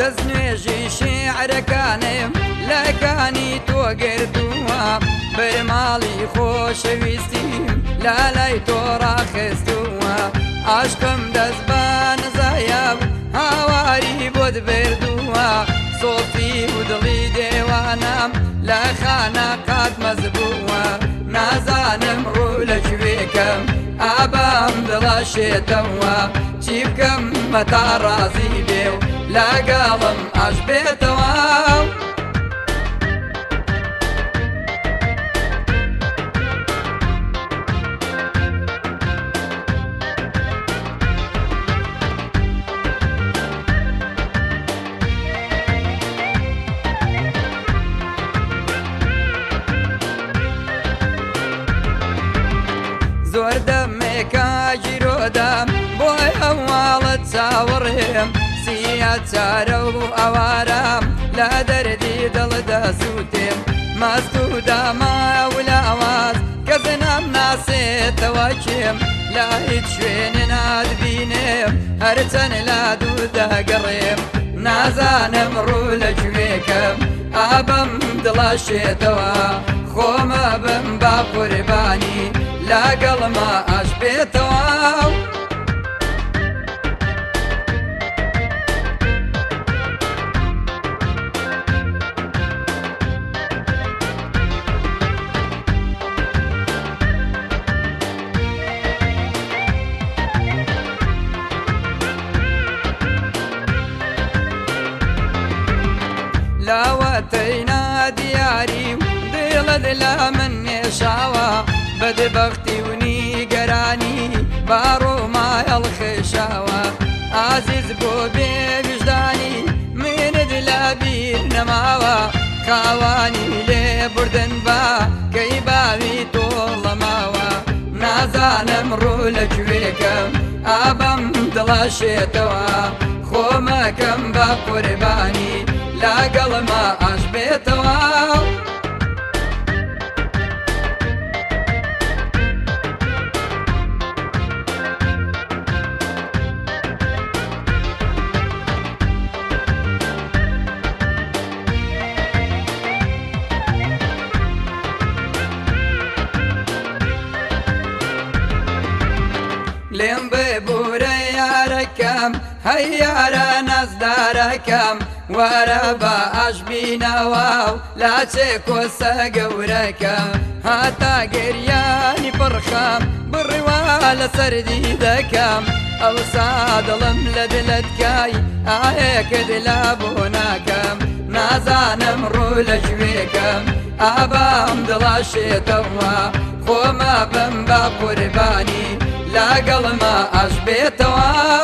دەست نوێژی شێعرەکانم لەکانی تۆ گردووە بەرماڵی خۆشەویستیم لالای تۆ ڕاخستووە عاشقم دەست بە نزایە هاواری بۆت بردووە سۆفی و دڵی دێوانم لە خانە قات مەزبووە نازانم ڕوو لەکوێکم ئابام دڵە شێتەوە چی بکەم مەتا ڕازی بێ و لاگاڵم ئاش بێتەوە زۆر دەمێکا گیرۆدام بۆی ئەواڵە چاوەڕێم ناچارە و ئەوارام لە دەردی دڵدا سووتێم ماست و داماو لە ئەواز کەس نام ناسێتەوە کێم لا هیچ شوێنێ نادبینێم هەرچەند لا دووداگەڕێم نازانم ڕوو لە کوێکم ئابم دڵاشێتەوە خۆمە بم با قوربانی لاگەڵما ئاش بێتەوە لاوەتەینا دیاری و دڵت لە من نێشاوە بەدبختی ونی گەرانی باڕۆمایەڵ خێشاوە ئازیز بۆ بێویژدانی منت لە بیر نەماوە خاوانی لێ بردن بە کەی باوی تۆڵەماوە نازانم ڕوو لە کوێکەم ئابم دڵە شێتەوە خۆمەکەم بە قوربانی galama aș betoa Lembre burei arakam, hai ara nazdarakam. وەرە بە ئاشبینەوە لاچێ کۆسە گەورەکە هاتا گەریانی پڕخام بڕوا لە سەردی دەکەم ئەوسا دڵم لە دلتکای ئاەکە دلا بۆ ناکەم نازانم ڕوو لە کوێکەم ئابام دڵاشێتەوە خۆمە بم بە قوربانی لاگەڵمە ئەش بێتەوە